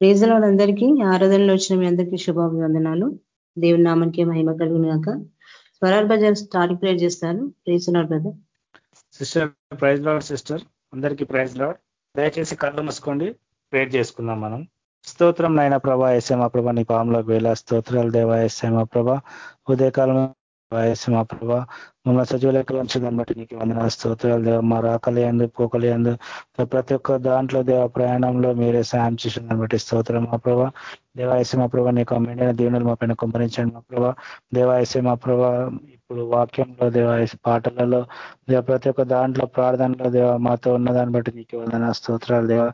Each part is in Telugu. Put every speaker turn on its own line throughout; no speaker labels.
ప్రేజల వాళ్ళందరికీ ఆరాధనలో వచ్చిన మీ అందరికీ శుభాభివందనాలు. దేవుని నామానికి మహిమ కలుగునాక స్వరాల్ బజార్ స్టార్ ప్రేర్ చేస్తారు praise the Lord brother.
Sister praise Lord sister. అందరికీ ప్రైజ్ లాడ్. దయచేసి కళ్ళు మూసుకోండి. ప్రేర్ చేసుకుందాం మనం. స్తోత్రం నాయన ప్రభా ఎస్ఎమా ప్రభా నీ పాములకు వేళ స్తోత్రాలు దేవా ఎస్ఎమా ప్రభా. ఉదయకాలం మా ప్రభా. మమ్మల్ని సజీవ లెక్కలు దాన్ని బట్టి నీకు వందన స్తోత్రాలు దేవ. మా రాకలి అందు పోకలి ప్రతి ఒక్క దాంట్లో దేవ ప్రయాణంలో మీరే సాయం చేసిన బట్టి స్తోత్రం మా ప్రభా. దేవాయస మా ప్రభా నీకు మెండిన దీవెనలు మా పైన కుమ్మరించండి మా ప్రభా. దేవాయస మా ప్రభా ఇప్పుడు వాక్యంలో దేవాయస పాటలలో దేవ ప్రతి ఒక్క దాంట్లో ప్రార్థనలో దేవ మాతో ఉన్న దాన్ని బట్టి నీకు వందన స్తోత్రాలు దేవ.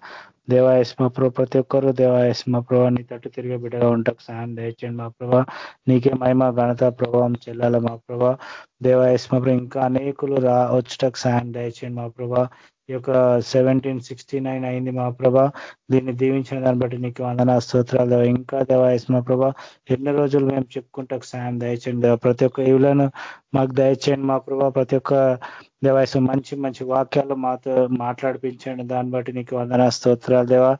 దేవాయస్మ ప్రభు ప్రతి ఒక్కరు దేవాయస్మ ప్రభా నీ తట్టు తిరిగే బిడ్డగా ఉంటాకు సాయం దయచేయండి మా ప్రభా. నీకే మహిమ ఘనత ప్రభావం చెల్లాల మా ప్రభా. దేవాయస్మ ప్రభు ఇంకా అనేకులు రా వచ్చటకు సాయం దయచేయండి మా ప్రభా. ఈ యొక్క సెవెంటీన్ సిక్స్టీ నైన్ అయింది మా ప్రభ. దీన్ని దీవించిన దాన్ని బట్టి నీకు వందన స్తోత్రాలు ఇంకా దేవాయస్ మా ప్రభ ఎన్ని రోజులు మేము చెప్పుకుంటాకు సాయం దయచేయండి ప్రతి ఒక్క ఇవులను మాకు దయచేయండి మా ప్రభా. ప్రతి ఒక్క దేవాయసం మంచి మంచి వాక్యాలు మాతో మాట్లాడిపించండి. దాన్ని బట్టి నీకు వందన స్తోత్రాలు దేవా.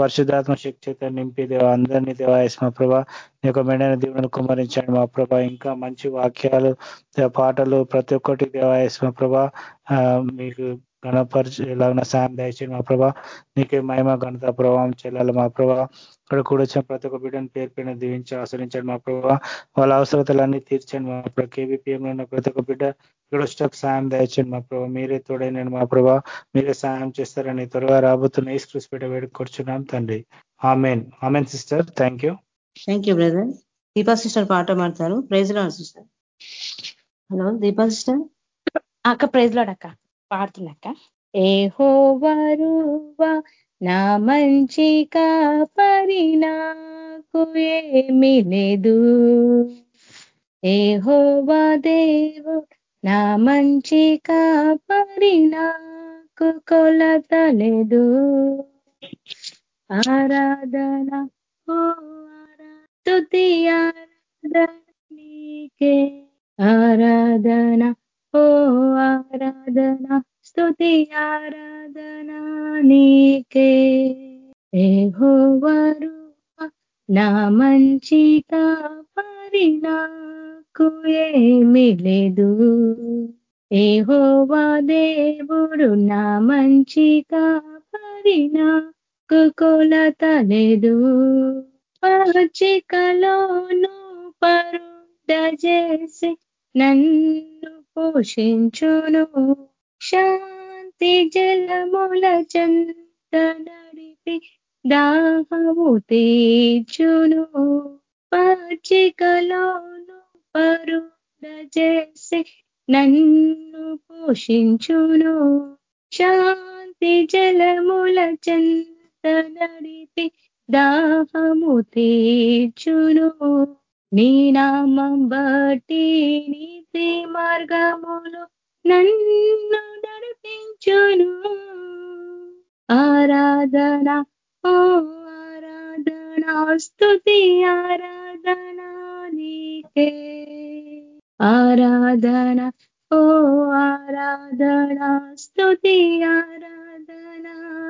పరిశుద్ధాత్మ శక్తి నింపి దేవ అందరినీ దేవాయస్ మా ప్రభా నీ యొక్క మెండైన దేవుని కుమరించండి మా ప్రభా. ఇంకా మంచి వాక్యాలు పాటలు ప్రతి ఒక్కటి దేవాయస్ మా ప్రభా మీకు గణపరిచి ఎలాగైనా సాయం దయచేయండి మా ప్రభా. నీకే మహిమ ఘనత ప్రభావం చెల్లాలి మా ప్రభా. ఇక్కడ కూడా వచ్చిన ప్రతి ఒక్క బిడ్డను పేరు పైన దీవించి ఆశ్రయించండి మా ప్రభా. వాళ్ళ అవసరతలన్నీ తీర్చండి మా ప్రభా. కేబీపీఎంలో ఉన్న ప్రతి ఒక్క బిడ్డ ఇక్కడ వచ్చేటప్పుడు సాయం దయచండి మా ప్రభా. మీరే తోడైనండి మా ప్రభా. మీరే సాయం చేస్తారని త్వరగా రాబోతున్న ఈ స్క్రూస్ పెట్ట వేడుకొచ్చున్నాం తండ్రి. Amen. Amen sister. Thank you.
Thank you brother. Deepa sister పాట మాడతారు praise Lord sister. Hello Deepa sister.
అక్క ప్రైజ్ లాడ్ అక్క. పాడుతున్నాక ఏహోవరువా నా మంచి కాపరి నాకు ఏమి లేదు. ఏహోవా దేవు నా మంచి కాపరి నాకు కొలత లేదు. ఆరాధన ఓ స్తుతి ఆరాధన. స్తుతి ఆరాధన నీకే. ఏహోవరు నా మంచి కాపరి నాకు ఏమిలేదు ఏహోవా దేవుడు నా మంచి కాపరి నాకు కొలత లేదు. పచ్చికలోను పరుడ చేసి నన్ను పోషించును. శాంతి జలముల చంత నడిపి దాహము తీర్చును. పచ్చికలోను పరుడ చేసి నన్ను పోషించును. శాంతి జలముల చంత నడిపి దాహము తీర్చును. నీ నామం బట్టి నీతి మార్గములు నన్ను నడిపించును. ఆరాధన ఓ ఆరాధన స్తుతి ఆరాధన నీకే. ఆరాధన ఓ ఆరాధన స్తుతి ఆరాధన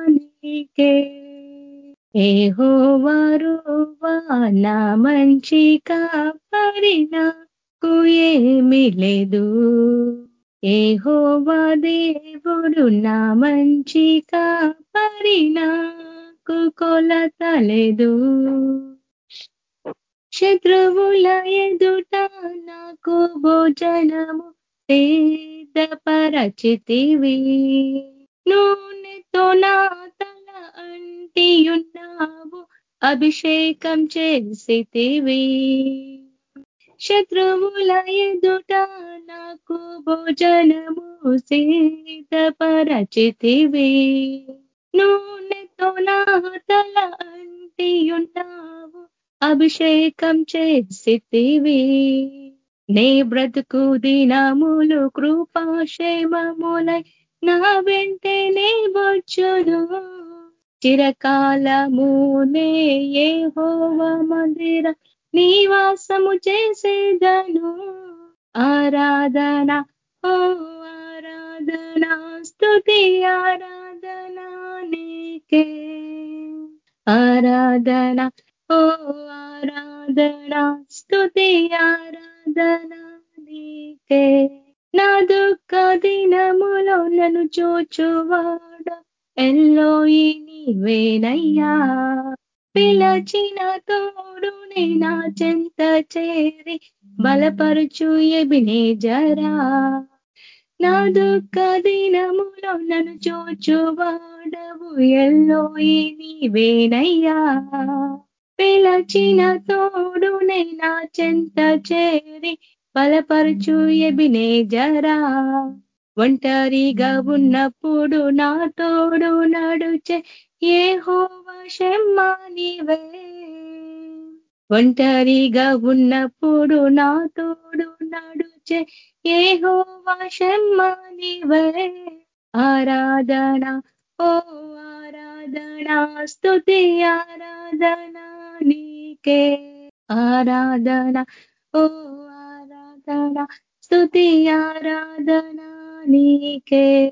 నీకే. ఏహోవరువా నా మంచి కాపరి నాకు ఏమి లేదు. ఏహోవా దేవుడు నా మంచి కాపరి నాకు కొలతలేదు శత్రువుల ఎదుట నాకు భోజనము సిద్ధపరచితివి. నూనెతో నా తల అంటియున్నావు అభిషేకం చేసితివి. శత్రువుల ఎదుట నాకు భోజనము సిద్ధపరచితివి నూనెతో నా తల అంటియున్నావు అభిషేకం చేసితివి. నే బ్రతుకు దినములు కృపాక్షేమములై నా వెంటనే వచ్చును చిరకాలమునే ఏ హోవ మందిర నీవాసము చేసేదను. ఆరాధన ఓ ఆరాధన స్థుతి ఆరాధన నీకే. ఆరాధన ఓ ఆరాధన స్థుతి ఆరాధన నీకే. నా దుఃఖ దినములో నన్ను చూచువాడ. ఎల్లోయి నీవేనయ్యా పిలచిన తోడు నా చెంత చేరి బలపరుచు ఎబినే జరా నా దుఃఖ దినములో నన్ను చూచువాడవు ఎల్లో నీవేనయ్యా. పిలచిన తోడు నా చెంత చేరి బలపరుచు ఎబినే జరా ఒంటరిగా ఉన్నప్పుడు నా తోడు నడుచే ఏ హోవశమ్మానివే ఒంటరిగా ఉన్నప్పుడు నా తోడు నడుచే ఏ హోవశమ్మానివే ఆరాధన ఓ ఆరాధన స్థుతి ఆరాధన నీకే. ఆరాధన ఓ ఆరాధన స్థుతి ఆరాధన నీకే.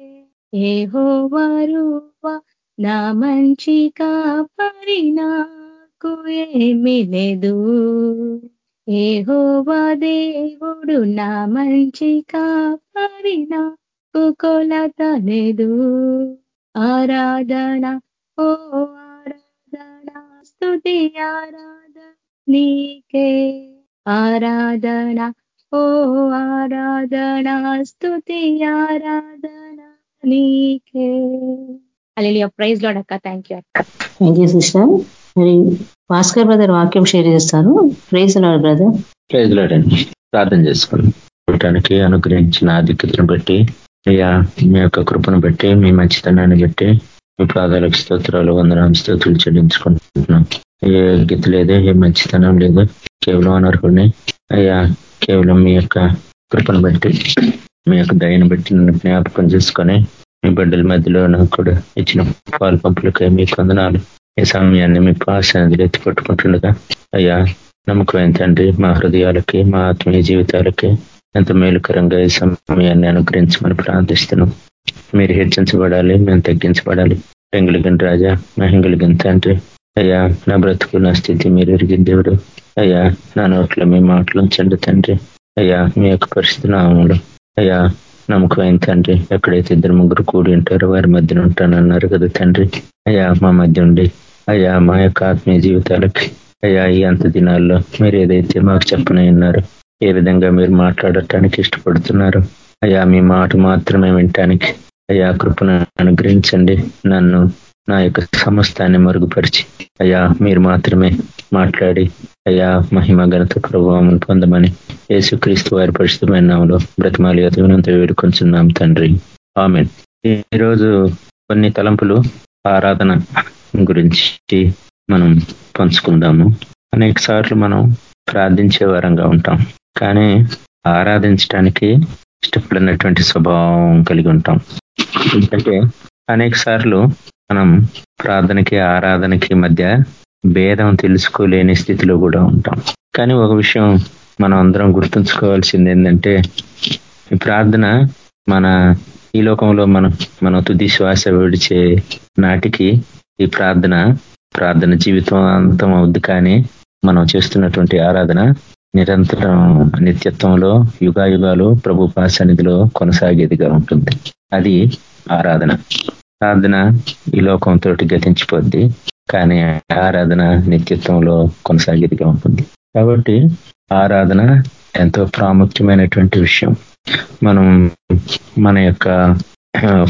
ఏ హోవరువా నా మంచి కాపరి నాకు ఏమిలేదు లేదు. ఏ దేవుడు నా మంచి కాపరి నాకు కొలతలేదు ఆరాధన ఓ ఆరాధన స్తుతి ఆరాధన నీకే. ఆరాధన ఓ ఆరాధన స్తుతి ఆరాధన నీకే. అలెలియా ప్రైజ్ లాడ్ అక్క థ్యాంక్ యూ అక్క.
థ్యాంక్ యూ సిస్టర్ మరి భాస్కర్ బ్రదర్ వాక్యం షేర్ చేస్తారు. ప్రైజ్ లాడ్ బ్రదర్
ప్రైజ్ లాడండి ప్రార్థన చేసుకోండి చూడటానికి అనుగ్రహించిన ఆధిక్యతను బట్టి అయ్యా మీ యొక్క కృపను బట్టి మీ మంచితనాన్ని బట్టి మీ పాదాలకు స్తోత్రాలు వందనాం స్తోత్రులు చెల్లించుకుంటున్నాం. ఏ యోగ్యత లేదు ఏ మంచితనం లేదు కేవలం అనర్హుడిని అయ్యా కేవలం మీ యొక్క కృపను బట్టి మీ యొక్క దయను బట్టి నన్ను జ్ఞాపకం చేసుకొని మీ బిడ్డల మధ్యలో నాకు కూడా ఇచ్చిన పాలు పంపులకై మీ కొందనాలు ఈ సమయాన్ని మీ పాసనదిలో ఎత్తిపట్టుకుంటుండగా అయ్యా నమ్మకం తండ్రి మా హృదయాలకి మా ఆత్మీయ జీవితాలకి ఎంత మేలుకరంగా ఈ సమయాన్ని అనుగ్రహించమని ప్రార్థిస్తున్నాం. మీరు హెచ్చించబడాలి మేము తగ్గించబడాలి. పెంగులిగిన రాజా మహింగులిగిన తండ్రి అయ్యా నా బ్రతుకు నా స్థితి మీరు ఎరిగిన దేవుడు. అయ్యా నా నోట్లో మీ మాటలు ఉంచండి తండ్రి. అయ్యా మీ యొక్క పరిస్థితి నామలు అయ్యా నమ్మకమైన తండ్రి ఎక్కడైతే ఇద్దరు ముగ్గురు కూడి ఉంటారో వారి మధ్యన ఉంటానన్నారు కదా తండ్రి. అయ్యా మా మధ్య ఉండి. అయ్యా మా యొక్క ఆత్మీయ జీవితాలకి. అయ్యా ఈ అంత దినాల్లో మీరు ఏదైతే మాకు చెప్పనే ఉన్నారు ఏ విధంగా మీరు మాట్లాడటానికి ఇష్టపడుతున్నారు? అయ్యా మీ మాట మాత్రమే వినటానికి. అయ్యా కృపను అనుగ్రహించండి. నన్ను నా యొక్క సమస్తాన్ని మరుగుపరిచి. అయ్యా మీరు మాత్రమే మాట్లాడి అయ్యా మహిమ ఘనత ప్రభావం పొందమని యేసుక్రీస్తు వారి పరిశుద్ధమైన నామలో బ్రతిమాలి అతనంత వేడుకొంచున్నాం తండ్రి. ఆమె ఈరోజు కొన్ని తలంపులు ఆరాధన గురించి మనం పంచుకుందాము. అనేక సార్లు మనం ప్రార్థించే వారంగా ఉంటాం. కానీ ఆరాధించడానికి ఇష్టపడినటువంటి స్వభావం కలిగి ఉంటాం. ఎందుకంటే అనేక సార్లు మనం ప్రార్థనకి ఆరాధనకి మధ్య భేదం తెలుసుకోలేని స్థితిలో కూడా ఉంటాం. కానీ ఒక విషయం మనం అందరం గుర్తుంచుకోవాల్సింది ఏంటంటే ఈ ప్రార్థన మన ఈ లోకంలో మనం మన తుది శ్వాస విడిచే నాటికి ఈ ప్రార్థన ప్రార్థన జీవితం అంతం అవుద్ది. కానీ మనం చేస్తున్నటువంటి ఆరాధన నిరంతరం నిత్యత్వంలో యుగాయుగాలు ప్రభు సన్నిధిలో కొనసాగేదిగా ఉంటుంది. అది ఆరాధన. ప్రార్థన ఈ లోకంతో గతించిపోద్ది కానీ ఆరాధన నిత్యత్వంలో కొనసాగేదిగా ఉంటుంది. కాబట్టి ఆరాధన ఎంతో ప్రాముఖ్యమైనటువంటి విషయం. మనం మన యొక్క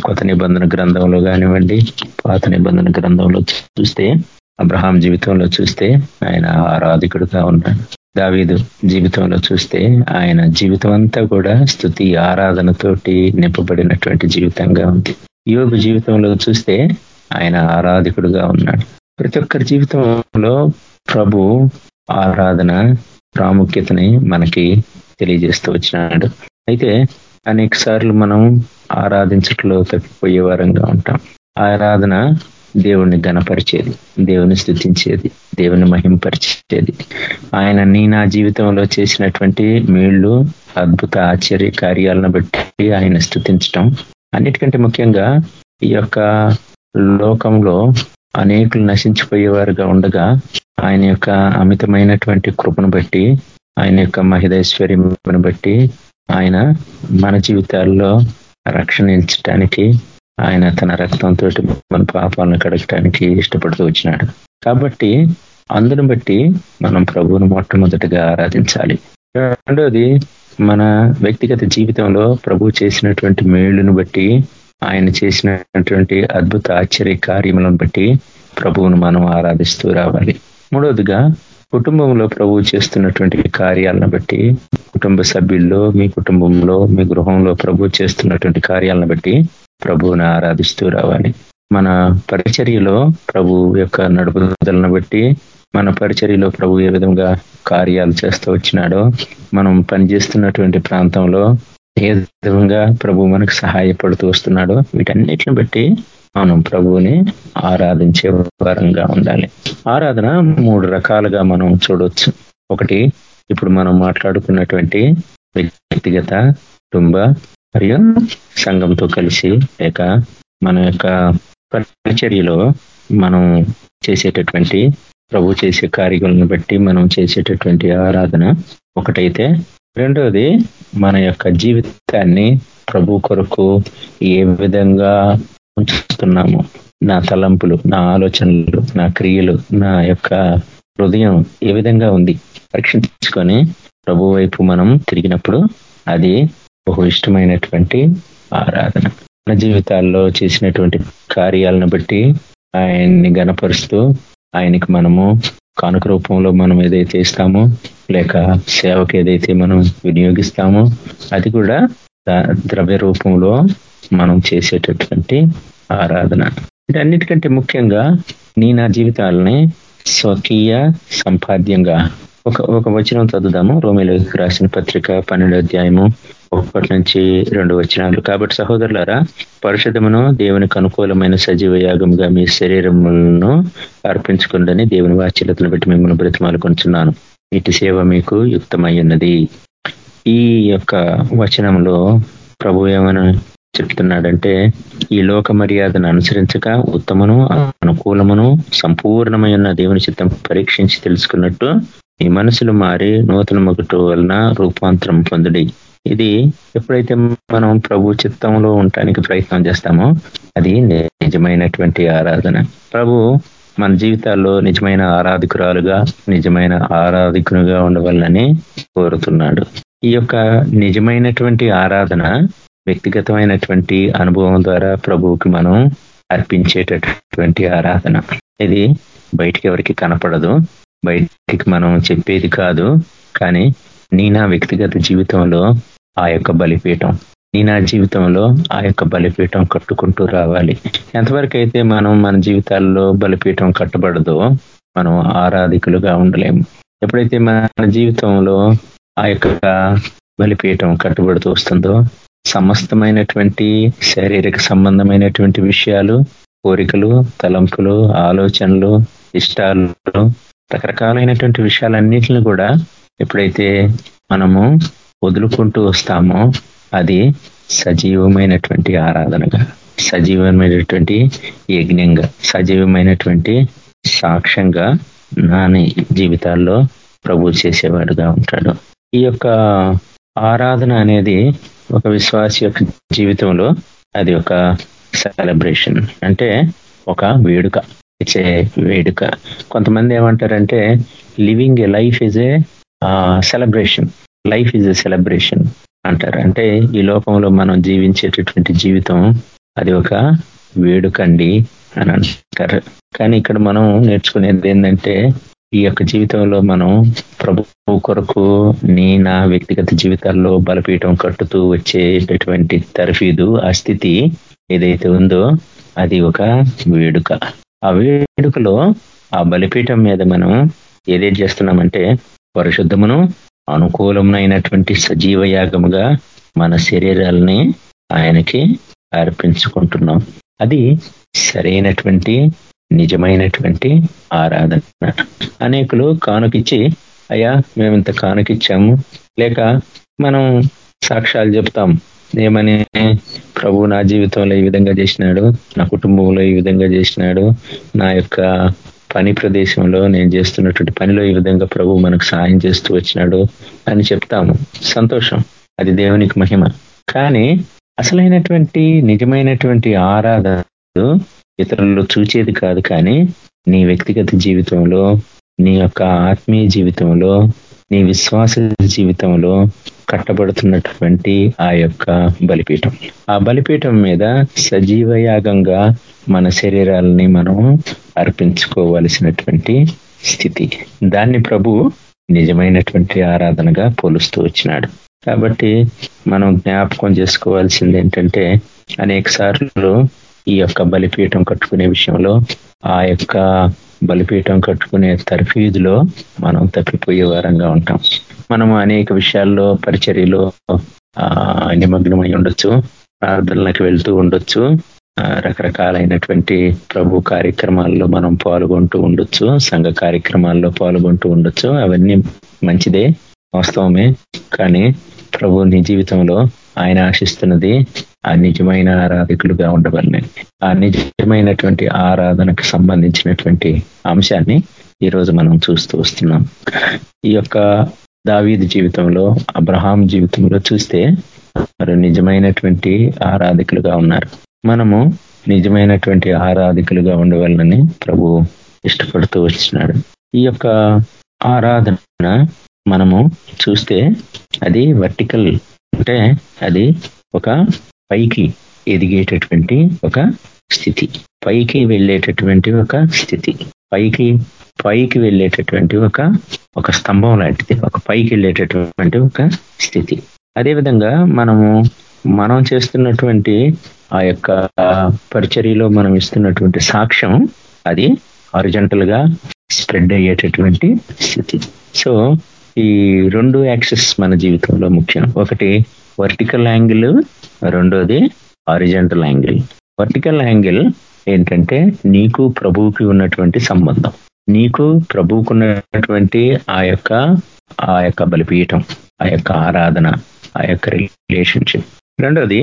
కొత్త నిబంధన గ్రంథంలో కానివ్వండి పాత నిబంధన గ్రంథంలో చూస్తే అబ్రహాం జీవితంలో చూస్తే ఆయన ఆరాధికుడుగా ఉన్నాడు. దావీదు జీవితంలో చూస్తే ఆయన జీవితం అంతా కూడా స్థుతి ఆరాధనతోటి నింపబడినటువంటి జీవితంగా ఉంది. యోగు జీవితంలో చూస్తే ఆయన ఆరాధికుడుగా ఉన్నాడు. ప్రతి ఒక్కరి జీవితంలో ప్రభు ఆరాధన ప్రాముఖ్యతని మనకి తెలియజేస్తూ వచ్చినాడు. అయితే అనేక సార్లు మనం ఆరాధించట్లో తప్పిపోయే వారంగా ఉంటాం. ఆరాధన దేవుణ్ణి గణపరిచేది దేవుని స్థుతించేది దేవుని మహింపరిచేది. ఆయన నీ నా జీవితంలో చేసినటువంటి మేళ్ళు అద్భుత ఆశ్చర్య కార్యాలను బట్టి ఆయన స్థుతించటం అన్నిటికంటే ముఖ్యంగా ఈ యొక్క లోకంలో అనేకులు నశించిపోయేవారుగా ఉండగా ఆయన యొక్క అమితమైనటువంటి కృపను బట్టి ఆయన యొక్క మహిదైశ్వర్యమును బట్టి ఆయన మన జీవితాల్లో రక్షణ ఇచ్చటానికి ఆయన తన రక్తంతో మన పాపాలను కడగటానికి ఇష్టపడుతూ వచ్చినాడు. కాబట్టి అందును బట్టి మనం ప్రభువును మొట్టమొదటిగా ఆరాధించాలి. రెండోది మన వ్యక్తిగత జీవితంలో ప్రభు చేసినటువంటి మేళ్ళను బట్టి ఆయన చేసినటువంటి అద్భుత ఆశ్చర్య కార్యములను బట్టి ప్రభువును మనం ఆరాధిస్తూ రావాలి. మూడవదిగా కుటుంబంలో ప్రభు చేస్తున్నటువంటి కార్యాలను బట్టి కుటుంబ సభ్యుల్లో మీ కుటుంబంలో మీ గృహంలో ప్రభు చేస్తున్నటువంటి కార్యాలను బట్టి ప్రభువుని ఆరాధిస్తూ రావాలి. మన పరిచర్యలో ప్రభు యొక్క నడుపుదలను బట్టి మన పరిచర్యలో ప్రభు ఏ విధంగా కార్యాలు చేస్తూ వచ్చినాడో మనం పనిచేస్తున్నటువంటి ప్రాంతంలో ఏ విధంగా ప్రభు మనకు సహాయపడుతూ వస్తున్నాడో వీటన్నిటిని బట్టి మనం ప్రభువుని ఆరాధించే వారంగా ఉండాలి. ఆరాధన మూడు రకాలుగా మనం చూడవచ్చు ఒకటి ఇప్పుడు మనం మాట్లాడుకున్నటువంటి వ్యక్తిగత కుటుంబ మరియు సంఘంతో కలిసి లేక మన యొక్క పరిచర్యలో మనం చేసేటటువంటి ప్రభు చేసే కార్యములను బట్టి మనం చేసేటటువంటి ఆరాధన ఒకటైతే రెండవది మన యొక్క జీవితాన్ని ప్రభు కొరకు ఏ విధంగా ఉంచుతున్నాము. నా తలంపులు నా ఆలోచనలు నా క్రియలు నా యొక్క హృదయం ఏ విధంగా ఉంది పరీక్షించుకొని ప్రభు వైపు మనం తిరిగినప్పుడు అది బహు ఇష్టమైనటువంటి ఆరాధన. మన జీవితాల్లో చేసినటువంటి కార్యాలను బట్టి ఆయన్ని గనపరుస్తూ ఆయనకి మనము కానుక రూపంలో మనం ఏదైతే ఇస్తామో లేక సేవకు ఏదైతే మనం వినియోగిస్తామో అది కూడా ద్రవ్య రూపంలో మనం చేసేటటువంటి ఆరాధన. అన్నిటికంటే ముఖ్యంగా నీ నా జీవితాలని స్వకీయ సంపాద్యంగా ఒక ఒక వచనం చదువుదాము రోమిలోకి రాసిన పత్రిక పన్నెండు అధ్యాయము ఒకటి నుంచి రెండు వచనాలు. కాబట్టి సహోదరులారా పరిషదమును దేవునికి అనుకూలమైన సజీవ యాగంగా మీ శరీరములను అర్పించుకుందని దేవుని వాచ్యతను పెట్టి మిమ్మల్ని బ్రతిమాలుకుంటున్నాను ఇటు సేవ మీకు యుక్తమై ఉన్నది ఈ యొక్క వచనంలో ప్రభు ఏమని చెప్తున్నాడంటే ఈ లోక మర్యాదను అనుసరించక ఉత్తమను అనుకూలమును సంపూర్ణమైన దేవుని చిత్తం పరీక్షించి తెలుసుకున్నట్టు ఈ మనసులు మారి నూతన మొగటు వలన రూపాంతరం పొందడి. ఇది ఎప్పుడైతే మనం ప్రభు చిత్తంలో ఉండటానికి ప్రయత్నం చేస్తామో అది నిజమైనటువంటి ఆరాధన. ప్రభు మన జీవితాల్లో నిజమైన ఆరాధికురాలుగా నిజమైన ఆరాధికునిగా ఉండవాలని కోరుతున్నాడు. ఈ యొక్క నిజమైనటువంటి ఆరాధన వ్యక్తిగతమైనటువంటి అనుభవం ద్వారా ప్రభువుకి మనం అర్పించేటటువంటి ఆరాధన. ఇది బయటికి ఎవరికి కనపడదు. బయటికి మనం చెప్పేది కాదు. కానీ నీ నా వ్యక్తిగత జీవితంలో ఆ యొక్క బలిపీఠం. నీ నా జీవితంలో ఆ యొక్క బలిపీఠం కట్టుకుంటూ రావాలి. ఎంతవరకు అయితే మనం మన జీవితాల్లో బలిపీఠం కట్టబడదో మనం ఆరాధికులుగా ఉండలేము. ఎప్పుడైతే మన జీవితంలో ఆ యొక్క బలిపీఠం కట్టుబడుతూ వస్తుందో సమస్తమైనటువంటి శారీరక సంబంధమైనటువంటి విషయాలు కోరికలు తలంపులు ఆలోచనలు ఇష్టాలు రకరకాలైనటువంటి విషయాలన్నింటిని కూడా ఎప్పుడైతే మనము వదులుకుంటూ వస్తామో అది సజీవమైనటువంటి ఆరాధనగా సజీవమైనటువంటి యజ్ఞంగా సజీవమైనటువంటి సాక్ష్యంగా నాని జీవితాల్లో ప్రభు చేసేవాడుగా ఉంటాడు. ఈ యొక్క ఆరాధన అనేది ఒక విశ్వాస యొక్క జీవితంలో అది ఒక సెలబ్రేషన్ అంటే ఒక వేడుక. ఇట్స్ ఏ వేడుక. కొంతమంది ఏమంటారంటే living a life is a celebration life is a celebration అంటారు. అంటే ఈ లోకంలో మనం జీవించేటటువంటి జీవితం అది ఒక వేడుకండి అని అంటారు. కానీ ఇక్కడ మనం నేర్చుకునేది ఏంటంటే ఈ యొక్క జీవితంలో మనం ప్రభు కొరకు నీ నా వ్యక్తిగత జీవితాల్లో బలపీఠం కట్టుతూ వచ్చేటటువంటి తరఫీదు ఆ స్థితి ఏదైతే ఉందో అది ఒక వేడుక. ఆ వేడుకలో ఆ బలిపీఠం మీద మనం ఏదైతే చేస్తున్నామంటే పరిశుద్ధమును అనుకూలమైనటువంటి సజీవ యాగముగా మన శరీరాలని ఆయనకి అర్పించుకుంటున్నాం. అది సరైనటువంటి నిజమైనటువంటి ఆరాధన. అనేకులు కానుకిచ్చి అయ్యా మేము ఇంత కానుకిచ్చాము. లేక మనం సాక్ష్యాలు చెప్తాం. ఏమని? ప్రభు నా జీవితంలో ఈ విధంగా చేసినాడు. నా కుటుంబంలో ఈ విధంగా చేసినాడు. నా యొక్క పని ప్రదేశంలో నేను చేస్తున్నటువంటి పనిలో ఈ విధంగా ప్రభు మనకు సహాయం చేస్తూ వచ్చినాడు అని చెప్తాము. సంతోషం. అది దేవునికి మహిమ. కానీ అసలైనటువంటి నిజమైనటువంటి ఆరాధన ఇతరులు చూచేది కాదు కానీ నీ వ్యక్తిగత జీవితంలో నీ యొక్క ఆత్మీయ జీవితంలో నీ విశ్వాస జీవితంలో కట్టబడుతున్నటువంటి ఆ యొక్క బలిపీఠం. ఆ బలిపీఠం మీద సజీవ యాగంగా మన శరీరాలని మనం అర్పించుకోవలసినటువంటి స్థితి. దాన్ని ప్రభు నిజమైనటువంటి ఆరాధనగా పోలుస్తూ వచ్చినాడు. కాబట్టి మనం జ్ఞాపకం చేసుకోవాల్సింది ఏంటంటే అనేక సార్లు ఈ యొక్క బలిపీఠం కట్టుకునే విషయంలో ఆ యొక్క బలిపీఠం కట్టుకునే తర్ఫీదులో మనం తప్పిపోయే వారంగా ఉంటాం. మనము అనేక విషయాల్లో పరిచర్యలో నిమగ్నమై ఉండొచ్చు ప్రార్థనలకు వెళ్తూ ఉండొచ్చు రకరకాలైనటువంటి ప్రభు కార్యక్రమాల్లో మనం పాల్గొంటూ ఉండొచ్చు సంఘ కార్యక్రమాల్లో పాల్గొంటూ ఉండొచ్చు. అవన్నీ మంచిదే వాస్తవమే. కానీ ప్రభు నీ జీవితంలో ఆయన ఆశిస్తున్నది ఆ నిజమైన ఆరాధకులుగా ఉండవలని. ఆ నిజమైనటువంటి ఆరాధనకు సంబంధించినటువంటి అంశాన్ని ఈరోజు మనం చూస్తూ వస్తున్నాం. ఈ యొక్క దావీద్ జీవితంలో అబ్రహాం జీవితంలో చూస్తే వారు నిజమైనటువంటి ఆరాధకులుగా ఉన్నారు. మనము నిజమైనటువంటి ఆరాధకులుగా ఉండవాలని ప్రభు ఇష్టపడుతూ వచ్చినాడు. ఈ యొక్క ఆరాధన మనము చూస్తే అది వర్టికల్ అంటే అది ఒక పైకి ఎదిగేటటువంటి ఒక స్థితి. పైకి వెళ్ళేటటువంటి ఒక స్థితి. పైకి పైకి వెళ్ళేటటువంటి ఒక ఒక స్తంభం లాంటిది. ఒక పైకి వెళ్ళేటటువంటి ఒక స్థితి. అదేవిధంగా మనము మనం చేస్తున్నటువంటి ఆ యొక్క పరిచర్యలో మనం ఇస్తున్నటువంటి సాక్ష్యం అది హారిజంటల్గా స్ప్రెడ్ అయ్యేటటువంటి స్థితి. సో ఈ రెండు యాక్సెస్ మన జీవితంలో ముఖ్యం. ఒకటి వర్టికల్ యాంగిల్ రెండోది ఆరిజెంటల్ యాంగిల్ వర్టికల్ యాంగిల్ ఏంటంటే నీకు ప్రభువుకి ఉన్నటువంటి సంబంధం. నీకు ప్రభువుకున్నటువంటి ఆ యొక్క ఆ యొక్క బలిపీఠం ఆ యొక్క ఆరాధన ఆ యొక్క రిలేషన్షిప్ రెండోది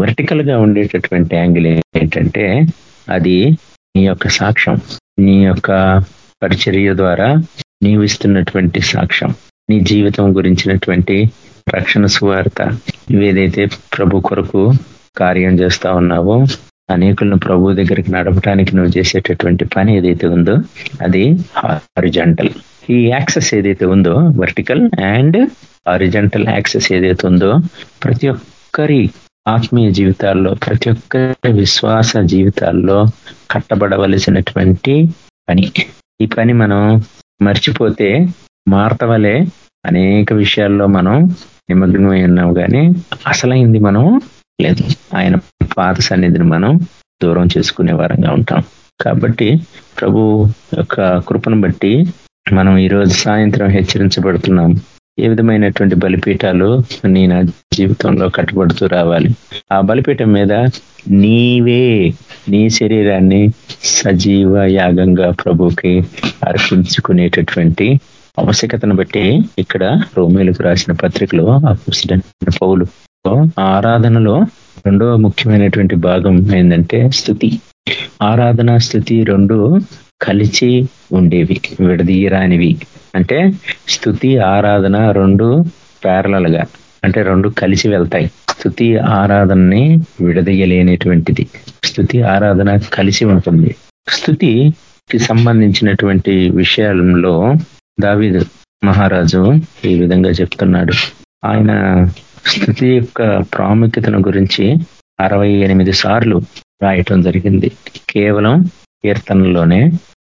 వర్టికల్గా ఉండేటటువంటి యాంగిల్ ఏంటంటే అది నీ యొక్క సాక్ష్యం. నీ యొక్క పరిచర్య ద్వారా నీవిస్తున్నటువంటి సాక్ష్యం. నీ జీవితం గురించినటువంటి రక్షణ సువార్త ఇవేదైతే ప్రభు కొరకు కార్యం చేస్తా ఉన్నావో అనేకులను ప్రభు దగ్గరికి నడపడానికి నువ్వు చేసేటటువంటి పని ఏదైతే ఉందో అది హారిజంటల్ ఈ యాక్సెస్ ఏదైతే ఉందో వర్టికల్ అండ్ హారిజంటల్ యాక్సెస్ ఏదైతే ఉందో ప్రతి ఒక్కరి ఆత్మీయ జీవితాల్లో ప్రతి ఒక్కరి విశ్వాస జీవితాల్లో కట్టబడవలసినటువంటి పని. ఈ పని మనం మర్చిపోతే మార్తవలే అనేక విషయాల్లో మనం నిమగ్నమై ఉన్నాం కానీ అసలైంది మనం లేదు. ఆయన పాత సన్నిధిని మనం దూరం చేసుకునే వారంగా ఉంటాం. కాబట్టి ప్రభు యొక్క కృపను బట్టి మనం ఈరోజు సాయంత్రం హెచ్చరించబడుతున్నాం. ఏ విధమైనటువంటి బలిపీఠాలు నీ నా జీవితంలో కట్టుబడుతూ రావాలి? ఆ బలిపీఠం మీద నీవే నీ శరీరాన్ని సజీవ యాగంగా ప్రభుకి అర్పించుకునేటటువంటి ఆవశ్యకతను బట్టి ఇక్కడ రోమేలకు రాసిన పత్రికలో ఆ పౌలు ఆరాధనలో రెండవ ముఖ్యమైనటువంటి భాగం ఏంటంటే స్థుతి. ఆరాధన స్థుతి రెండు కలిసి ఉండేవి విడదీయరానివి. అంటే స్థుతి ఆరాధన రెండు ప్యారలలుగా అంటే రెండు కలిసి వెళ్తాయి. స్థుతి ఆరాధనని విడదీయలేనిటువంటిది. స్థుతి ఆరాధన కలిసి ఉంటుంది. స్థుతికి సంబంధించినటువంటి విషయాలలో దావిద్ మహారాజు ఈ విధంగా చెప్తున్నాడు. ఆయన స్థుతి యొక్క ప్రాముఖ్యతను గురించి అరవై ఎనిమిది సార్లు రాయటం జరిగింది. కేవలం కీర్తనలోనే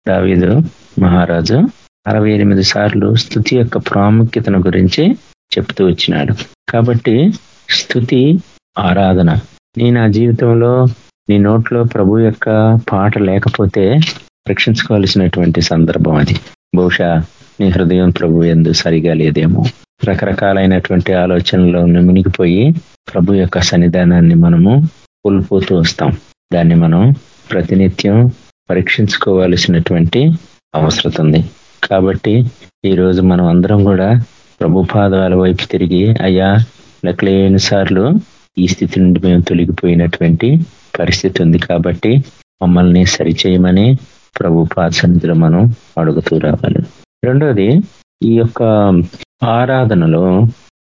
దావీదు మహారాజు అరవై ఎనిమిది సార్లు స్థుతి యొక్క ప్రాముఖ్యతను గురించి చెప్తూ వచ్చినాడు. కాబట్టి స్థుతి ఆరాధన. నీ నా జీవితంలో నీ నోట్లో ప్రభు యొక్క పాట లేకపోతే రక్షించుకోవాల్సినటువంటి సందర్భం అది. బహుశా నీ హృదయం ప్రభు ఎందు సరిగా లేదేమో. రకరకాలైనటువంటి ఆలోచనలో మునిగిపోయి ప్రభు యొక్క సన్నిధానాన్ని మనము కోల్పోతూ వస్తాం. దాన్ని మనం ప్రతినిత్యం పరీక్షించుకోవాల్సినటువంటి అవసరం ఉంది. కాబట్టి ఈరోజు మనం అందరం కూడా ప్రభు పాదాల వైపు తిరిగి అయ్యా లెక్కలేని సార్లు ఈ స్థితి నుండి మేము తొలగిపోయినటువంటి పరిస్థితి ఉంది కాబట్టి మమ్మల్ని సరిచేయమని ప్రభు పాద సన్నిధిలో మనం అడుగుతూ రావాలి. రెండోది ఈ యొక్క ఆరాధనలో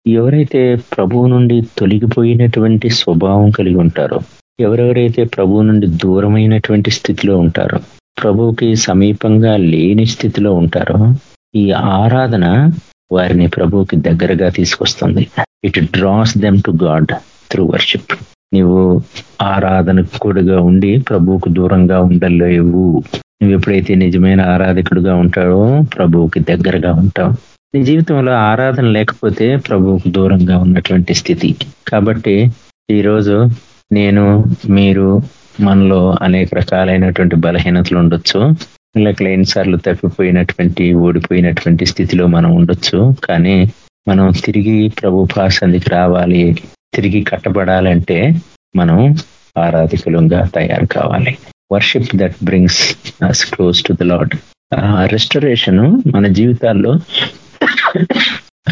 ఎవరైతే ప్రభువు నుండి తొలగిపోయినటువంటి స్వభావం కలిగి ఉంటారో ఎవరెవరైతే ప్రభువు నుండి దూరమైనటువంటి స్థితిలో ఉంటారో ప్రభువుకి సమీపంగా లేని స్థితిలో ఉంటారో ఈ ఆరాధన వారిని ప్రభువుకి దగ్గరగా తీసుకొస్తుంది. It draws them to God through worship నీవు కూడా ఉండి ప్రభువుకు దూరంగా ఉండలేవు. నువ్వు ఎప్పుడైతే నిజమైన ఆరాధకుడుగా ఉంటావో ప్రభువుకి దగ్గరగా ఉంటావు. నీ జీవితంలో ఆరాధన లేకపోతే ప్రభువుకు దూరంగా ఉన్నటువంటి స్థితి. కాబట్టి ఈరోజు నేను మీరు మనలో అనేక రకాలైనటువంటి బలహీనతలు ఉండొచ్చు. లేక ఎన్నిసార్లు తప్పిపోయినటువంటి ఓడిపోయినటువంటి స్థితిలో మనం ఉండొచ్చు. కానీ మనం తిరిగి ప్రభు పాసందికి రావాలి తిరిగి కట్టబడాలంటే మనం ఆరాధికులంగా తయారు కావాలి. Worship that brings us close to the Lord restoration మన జీవితాల్లో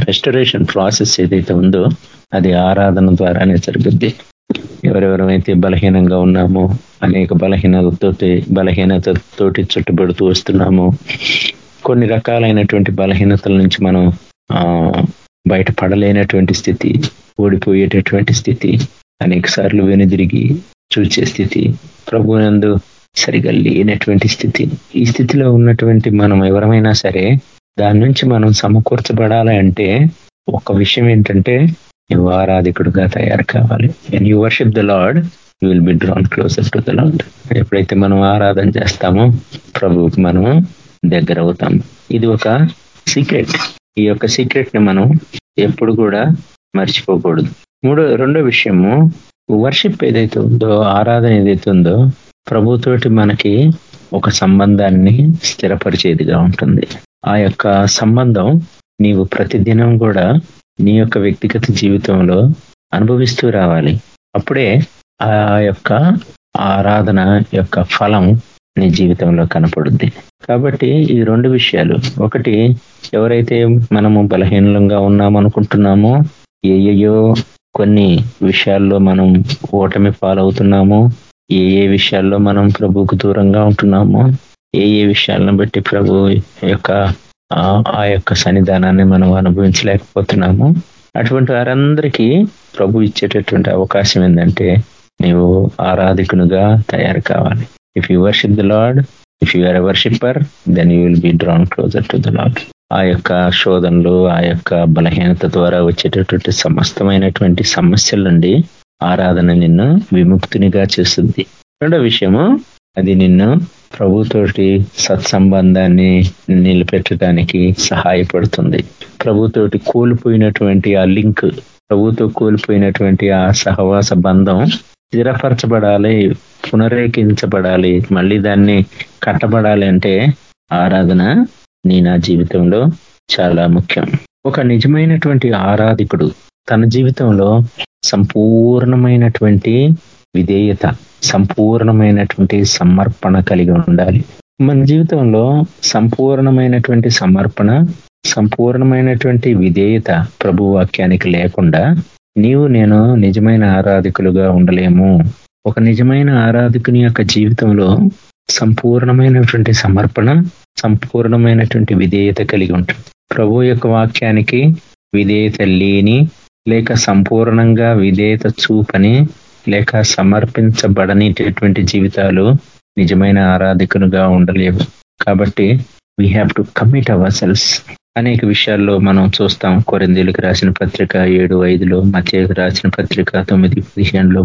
రెస్టరేషన్ ప్రాసెస్ ఏదైతే ఉందో అది ఆరాధన ద్వారానే జరుగుద్ది. ఎవరెవరమైతే బలహీనంగా ఉన్నామో అనేక బలహీనతతో బలహీనతతోటి చుట్టుబడుతూ వస్తున్నామో కొన్ని రకాలైనటువంటి బలహీనతల నుంచి మనం ఆ బయటపడలేనటువంటి స్థితి ఓడిపోయేటటువంటి స్థితి అనేక సార్లు వెనుదిరిగి చూచే స్థితి ప్రభునందు సరిగా లేనటువంటి స్థితి. ఈ స్థితిలో ఉన్నటువంటి మనం ఎవరమైనా సరే దాని నుంచి మనం సమకూర్చబడాలి అంటే ఒక విషయం ఏంటంటే నువ్వు ఆరాధికుడుగా తయారు కావాలి. And you worship the Lord you will be drawn closer to the Lord ఎప్పుడైతే మనం ఆరాధన చేస్తామో ప్రభువుకి మనం దగ్గర అవుతాం. ఇది ఒక సీక్రెట్ ఈ యొక్క సీక్రెట్ని మనం ఎప్పుడు కూడా మర్చిపోకూడదు. మూడో రెండో విషయము వర్షిప్ ఏదైతే ఉందో ఆరాధన ఏదైతే ఉందో ప్రభుతోటి మనకి ఒక సంబంధాన్ని స్థిరపరిచేదిగా ఉంటుంది. ఆ యొక్క సంబంధం నీవు ప్రతిదినం కూడా నీ యొక్క వ్యక్తిగత జీవితంలో అనుభవిస్తూ రావాలి. అప్పుడే ఆ యొక్క ఆరాధన యొక్క ఫలం నీ జీవితంలో కనపడుద్ది. కాబట్టి ఈ రెండు విషయాలు. ఒకటి ఎవరైతే మనము బలహీనంగా ఉన్నామనుకుంటున్నామో ఏయో కొన్ని విషయాల్లో మనం ఓటమి పాలవుతున్నామో ఏ ఏ విషయాల్లో మనం ప్రభుకు దూరంగా ఉంటున్నామో ఏ ఏ విషయాలను బట్టి ప్రభు యొక్క ఆ యొక్క సన్నిధానాన్ని మనం అనుభవించలేకపోతున్నాము అటువంటి వారందరికీ ప్రభు ఇచ్చేటటువంటి అవకాశం ఏంటంటే నీవు ఆరాధికునుగా తయారు కావాలి. If you worship the Lord if you are a worshipper then you will be drawn closer to the Lord ఆ యొక్క శోధనలు ఆ యొక్క బలహీనత ద్వారా వచ్చేటటువంటి సమస్తమైనటువంటి సమస్యల నుండి ఆరాధన నిన్ను విముక్తినిగా చేస్తుంది. రెండో విషయము అది నిన్ను ప్రభుతోటి సత్సంబంధాన్ని నిలబెట్టడానికి సహాయపడుతుంది. ప్రభుతోటి కోల్పోయినటువంటి ఆ లింక్ ప్రభుతో కోల్పోయినటువంటి ఆ సహవాస బంధం స్థిరపరచబడాలి పునరేకించబడాలి మళ్ళీ దాన్ని కట్టబడాలి అంటే ఆరాధన నీ నా జీవితంలో చాలా ముఖ్యం. ఒక నిజమైనటువంటి ఆరాధికుడు తన జీవితంలో సంపూర్ణమైనటువంటి విధేయత సంపూర్ణమైనటువంటి సమర్పణ కలిగి ఉండాలి. మన జీవితంలో సంపూర్ణమైనటువంటి సమర్పణ సంపూర్ణమైనటువంటి విధేయత ప్రభు వాక్యానికి లేకుండా నీవు నేను నిజమైన ఆరాధికులుగా ఉండలేము. ఒక నిజమైన ఆరాధికుని యొక్క జీవితంలో సంపూర్ణమైనటువంటి సమర్పణ సంపూర్ణమైనటువంటి విధేయత కలిగి ఉంటుంది ప్రభు యొక్క వాక్యానికి విధేయత లేని లేక సంపూర్ణంగా విధేయత చూపని లేక సమర్పించబడనిటటువంటి జీవితాలు నిజమైన ఆరాధకునుగా ఉండలేవు. కాబట్టి we have to commit ourselves అనేక విషయాల్లో మనం చూస్తాం. కొరిందీలకు రాసిన పత్రిక ఏడు ఐదులో మధ్యకు రాసిన పత్రిక తొమ్మిది పదిహేనులో.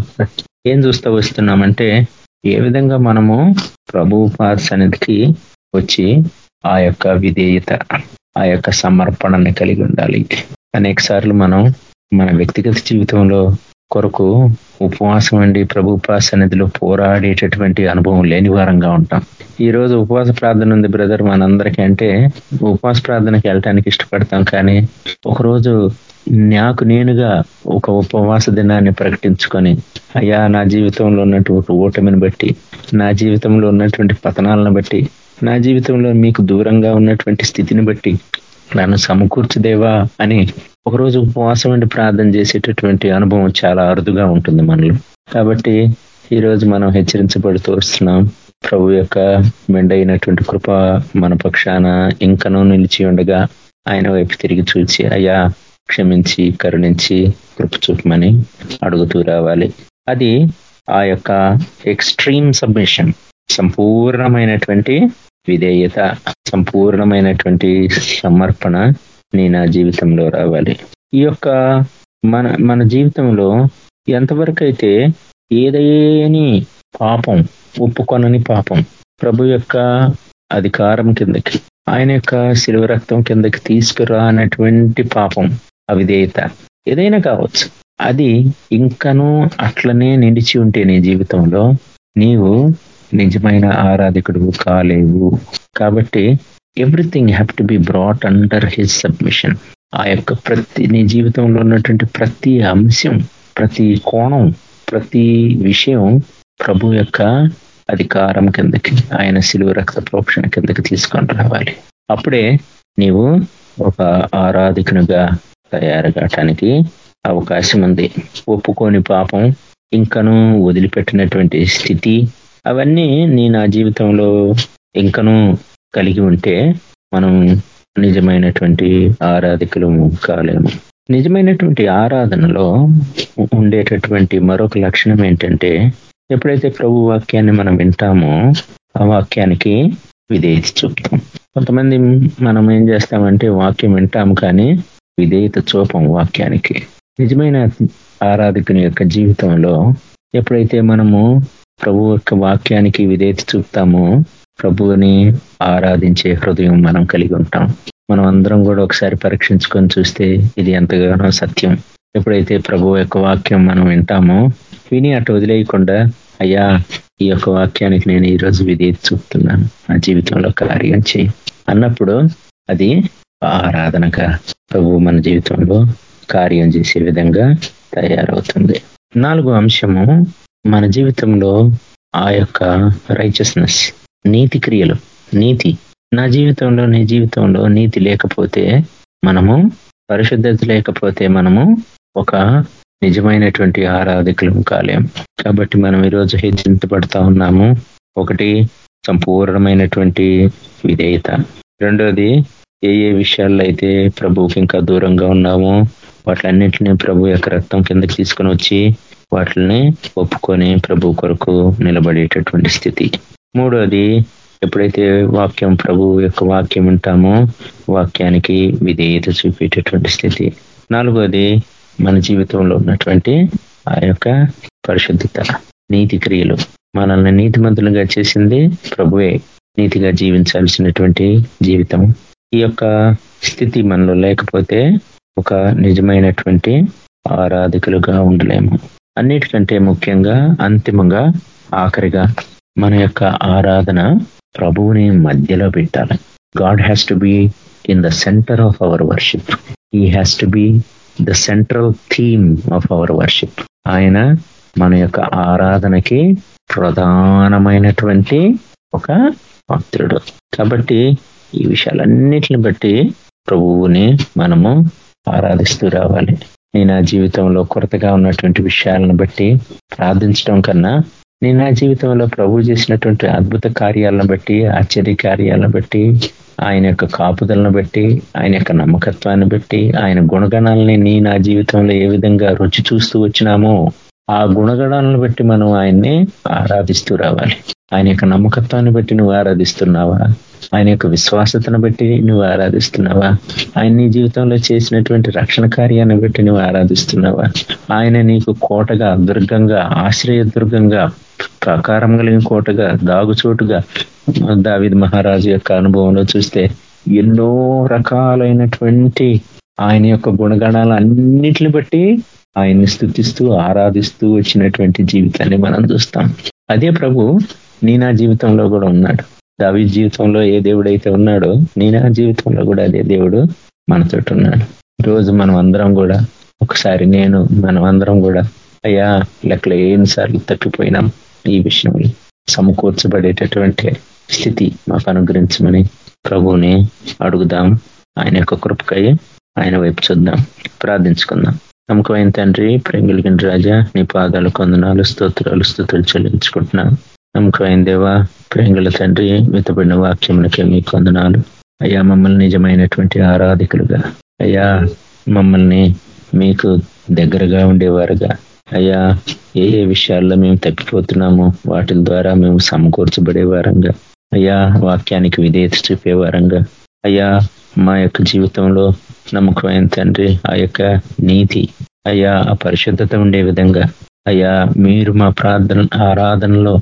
ఏం చూస్తూ వస్తున్నామంటే ఏ విధంగా మనము ప్రభు సన్నిధికి వచ్చి ఆ యొక్క విధేయత ఆ యొక్క సమర్పణను కలిగి ఉండాలి. అనేక సార్లు మనం మన వ్యక్తిగత జీవితంలో కొరకు ఉపవాసం అండి ప్రభు సన్నిధిలో పోరాడేటటువంటి అనుభవం లేని వారంగా ఉంటాం. ఈ రోజు ఉపవాస ప్రార్థన ఉంది బ్రదర్ మనందరికీ అంటే ఉపవాస ప్రార్థనకి వెళ్ళటానికి ఇష్టపడతాం కానీ ఒకరోజు నాకు నేనుగా ఒక ఉపవాస దినాన్ని ప్రకటించుకొని అయ్యా నా జీవితంలో ఉన్నటువంటి ఓటమిని బట్టి నా జీవితంలో ఉన్నటువంటి పతనాలను బట్టి నా జీవితంలో మీకు దూరంగా ఉన్నటువంటి స్థితిని బట్టి నన్ను సమకూర్చుదేవా అని ఒకరోజు ఉపవాసం ఉండి ప్రార్థన చేసేటటువంటి అనుభవం చాలా అరుదుగా ఉంటుంది మనలో. కాబట్టి ఈరోజు మనం హెచ్చరించబడుతూ వస్తున్నాం ప్రభు యొక్క మెండైనటువంటి కృప మన పక్షాన ఇంకనూ నిలిచి ఉండగా ఆయన వైపు తిరిగి చూచి అయ్యా క్షమించి కరుణించి కృప చూపమని అడుగుతూ రావాలి. అది ఆ యొక్క ఎక్స్ట్రీమ్ సబ్మిషన్ సంపూర్ణమైనటువంటి విధేయత సంపూర్ణమైనటువంటి సమర్పణ నీ నా జీవితంలో రావాలి. ఈ యొక్క మన మన జీవితంలో ఎంతవరకు అయితే ఏదైని పాపం ఒప్పుకొనని పాపం ప్రభు యొక్క అధికారం కిందకి ఆయన యొక్క శిలువ రక్తం కిందకి తీసుకురా అనేటువంటి పాపం అవిధేయత ఏదైనా కావచ్చు అది ఇంకనూ అట్లనే నిలిచి ఉంటే నీ జీవితంలో నీవు నిజమైన ఆరాధకుడు కాలేవు. కాబట్టి everything have to be brought under his submission ఆ యొక్క ప్రతి నీ జీవితంలో ఉన్నటువంటి ప్రతి అంశం ప్రతి కోణం ప్రతి విషయం ప్రభు యొక్క అధికారం కిందకి ఆయన శిలువ రక్త ప్రోక్షణ కిందకి తీసుకొని రావాలి. అప్పుడే నీవు ఒక ఆరాధికునిగా తయారు కావటానికి అవకాశం ఉంది. ఒప్పుకోని పాపం ఇంకను వదిలిపెట్టినటువంటి స్థితి అవన్నీ నీ నా జీవితంలో ఇంకనూ కలిగి ఉంటే మనం నిజమైనటువంటి ఆరాధికులు కాలేము. నిజమైనటువంటి ఆరాధనలో ఉండేటటువంటి మరొక లక్షణం ఏంటంటే ఎప్పుడైతే ప్రభు వాక్యాన్ని మనం వింటామో ఆ వాక్యానికి విధేయత చూపుతాం. కొంతమంది మనం ఏం చేస్తామంటే వాక్యం వింటాము కానీ విధేయత చూపం వాక్యానికి. నిజమైన ఆరాధకుని యొక్క జీవితంలో ఎప్పుడైతే మనము ప్రభు యొక్క వాక్యానికి విధేయత చూపుతామో. ప్రభువుని ఆరాధించే హృదయం మనం కలిగి ఉంటాం. మనం అందరం కూడా ఒకసారి పరీక్షించుకొని చూస్తే ఇది ఎంతగానో సత్యం. ఎప్పుడైతే ప్రభు యొక్క వాక్యం మనం వింటామో విని అటు వదిలేయకుండా అయ్యా ఈ యొక్క వాక్యానికి నేను ఈరోజు విధేయత చూపుతున్నాను. నా జీవితంలో కార్యం చేయి అన్నప్పుడు అది ఆరాధనగా ప్రభు మన జీవితంలో కార్యం చేసే విధంగా తయారవుతుంది. నాలుగో అంశము మన జీవితంలో ఆ యొక్క రైచస్నెస్ నీతి క్రియలు నీతి. నా జీవితంలో నీ జీవితంలో నీతి లేకపోతే మనము పరిశుద్ధత లేకపోతే మనము ఒక నిజమైనటువంటి ఆరాధికులం కాలేం. కాబట్టి మనం ఈరోజు హెచ్చించబడతా ఉన్నాము. ఒకటి సంపూర్ణమైనటువంటి విధేయత. రెండోది ఏ ఏ విషయాల్లో అయితే ప్రభువుకి ఇంకా దూరంగా ఉన్నామో వాటిలన్నింటినీ ప్రభు యొక్క రక్తం కిందకి తీసుకొని వచ్చి వాటిని ఒప్పుకొని ప్రభు కొరకు నిలబడేటటువంటి స్థితి. మూడోది ఎప్పుడైతే వాక్యం ప్రభు యొక్క వాక్యం ఉంటామో వాక్యానికి విధేయత చూపేటటువంటి స్థితి. నాలుగోది మన జీవితంలో ఉన్నటువంటి ఆ యొక్క పరిశుద్ధత నీతి క్రియలు. మనల్ని నీతిమంతులుగా చేసింది ప్రభువే. నీతిగా జీవించాల్సినటువంటి జీవితం. ఈ యొక్క స్థితి మనలో లేకపోతే ఒక నిజమైనటువంటి ఆరాధకులుగా ఉండలేము. అన్నిటికంటే ముఖ్యంగా అంతిమంగా ఆఖరిగా మన యొక్క ఆరాధన ప్రభువుని మధ్యలో పెట్టాలి. God has to be in the centre of our worship he has to be the central theme of our worship ఆయన మన యొక్క ఆరాధనకి ప్రధానమైనటువంటి ఒక పాత్రుడు. కాబట్టి ఈ విషయాలన్నిటిని బట్టి ప్రభువుని మనము ఆరాధిస్తూ రావాలి. నేను నా జీవితంలో కొరతగా ఉన్నటువంటి విషయాలను బట్టి ప్రార్థించడం కన్నా నేను నా జీవితంలో ప్రభు చేసినటువంటి అద్భుత కార్యాలను బట్టి ఆశ్చర్య కార్యాలను బట్టి ఆయన యొక్క కాపుదలను బట్టి ఆయన యొక్క నమ్మకత్వాన్ని బట్టి ఆయన గుణగణాలని నీ నా జీవితంలో ఏ విధంగా రుచి చూస్తూ వచ్చినామో ఆ గుణగణాలను బట్టి మనం ఆయన్ని ఆరాధిస్తూ రావాలి. ఆయన యొక్క నమ్మకత్వాన్ని బట్టి నువ్వు ఆరాధిస్తున్నావా? ఆయన యొక్క విశ్వాసతను బట్టి నువ్వు ఆరాధిస్తున్నావా? ఆయన నీ జీవితంలో చేసినటువంటి రక్షణ కార్యాన్ని బట్టి నువ్వు ఆరాధిస్తున్నావా? ఆయన నీకు కోటగా దుర్గంగా ఆశ్రయ దుర్గంగా ప్రకారం కలిగిన కోటగా దాగుచోటుగా దావిద్ మహారాజు యొక్క అనుభవంలో చూస్తే ఎన్నో రకాలైనటువంటి ఆయన యొక్క గుణగణాలు అన్నిటిని బట్టి ఆయన్ని స్థుతిస్తూ ఆరాధిస్తూ వచ్చినటువంటి జీవితాన్ని మనం చూస్తాం. అదే ప్రభు నీ నా జీవితంలో కూడా ఉన్నాడు. దావి జీవితంలో ఏ దేవుడైతే ఉన్నాడో నీ నా జీవితంలో కూడా అదే దేవుడు మనతోటి ఉన్నాడు. రోజు మనం అందరం కూడా ఒకసారి నేను మనం అందరం కూడా అయ్యా లెక్కలు ఎన్నిసార్లు తప్పిపోయినాం ఈ విషయంలో. సమకూర్చబడేటటువంటి స్థితి మాకు అనుగ్రహించమని ప్రభువుని అడుగుదాం. ఆయన యొక్క కృపకై ఆయన వైపు చూద్దాం. ప్రార్థించుకుందాం. నమ్మకమైన తండ్రి ప్రేంగులిగిన రాజా నీ పాదాలు కొందనాలు స్తోత్రాలు స్థుతులు చెల్లించుకుంటున్నాం. నమ్మకమైన దేవ ప్రేంగుల తండ్రి మితబడిన వాక్యములకే మీకు కొందనాలు అయ్యా మమ్మల్ని నిజమైనటువంటి ఆరాధికులుగా అయ్యా మమ్మల్ని మీకు దగ్గరగా ఉండేవారుగా అయ్యా ఏ ఏ విషయాల్లో మేము తప్పిపోతున్నామో వాటి ద్వారా మేము సమకూర్చబడే వారంగా అయ్యా వాక్యానికి విధేయత చూపే వారంగా అయ్యా మా యొక్క జీవితంలో నమ్మకమైన తండ్రి ఆ యొక్క నీతి అయ్యా ఆ పరిశుద్ధత ఉండే విధంగా అయ్యా మీరు మా ప్రార్థన ఆరాధనలో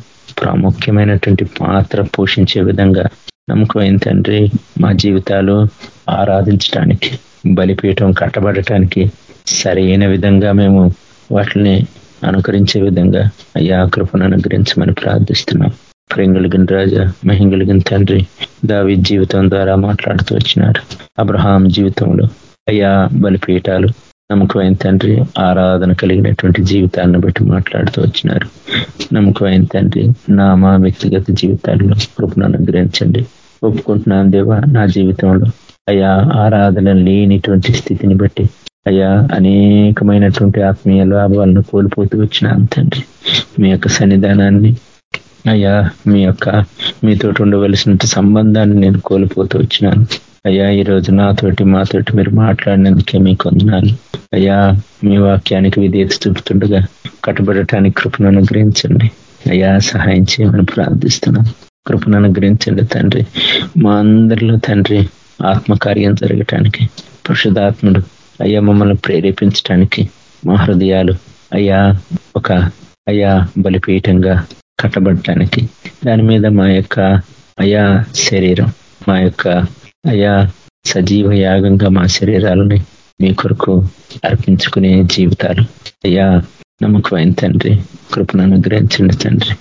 ప్రాముఖ్యమైనటువంటి పాత్ర పోషించే విధంగా నమ్మకం తండ్రి? మా జీవితాలు ఆరాధించడానికి బలిపీఠం కట్టబడటానికి సరైన విధంగా మేము వాటిని అనుకరించే విధంగా అయ్యా కృపను అనుగ్రహించమని ప్రార్థిస్తున్నాం. ప్రేంగులిగిన రాజా మహింగులిగిన తండ్రి దావి జీవితం ద్వారా మాట్లాడుతూ వచ్చినాడు అబ్రహాం జీవితంలో అయ్యా బలిపీఠాలు నమ్మకమైన తండ్రి ఆరాధన కలిగినటువంటి జీవితాలను బట్టి మాట్లాడుతూ వచ్చినారు. నమ్మకమైన తండ్రి నా మా వ్యక్తిగత జీవితాల్లో కృపను అనుగ్రహించండి. ఒప్పుకుంటున్నాను దేవా నా జీవితంలో అయ్యా ఆరాధన లేనిటువంటి స్థితిని బట్టి అయ్యా అనేకమైనటువంటి ఆత్మీయ లాభాలను కోల్పోతూ వచ్చినాను తండ్రి. మీ యొక్క సన్నిధానాన్ని అయ్యా మీ యొక్క మీతో ఉండవలసిన సంబంధాన్ని నేను కోల్పోతూ వచ్చినాను. అయ్యా ఈ రోజు నాతోటి మాతోటి మీరు మాట్లాడినందుకే మీకు వందనాలు. అయ్యా మీ వాక్యానికి విధేయత చూపుతుండగా కట్టుబడటానికి కృపను అనుగ్రహించండి. అయ్యా సహాయం చేయమని ప్రార్థిస్తున్నాను. కృపను అనుగ్రహించండి తండ్రి. మా అందరిలో తండ్రి ఆత్మకార్యం జరగటానికి పురుషుదాత్ముడు అయ్యా మమ్మల్ని ప్రేరేపించటానికి మా హృదయాలు అయ్యా ఒక అయ్యా బలిపీఠంగా కట్టబడటానికి దాని మీద మా యొక్క అయా శరీరం మా యొక్క అయ్యా సజీవ యాగంగా మా శరీరాలని మీ కొరకు అర్పించుకునే జీవితాలు. అయ్యా నమ్మకమైన తండ్రి కృపను అనుగ్రహించండి తండ్రి.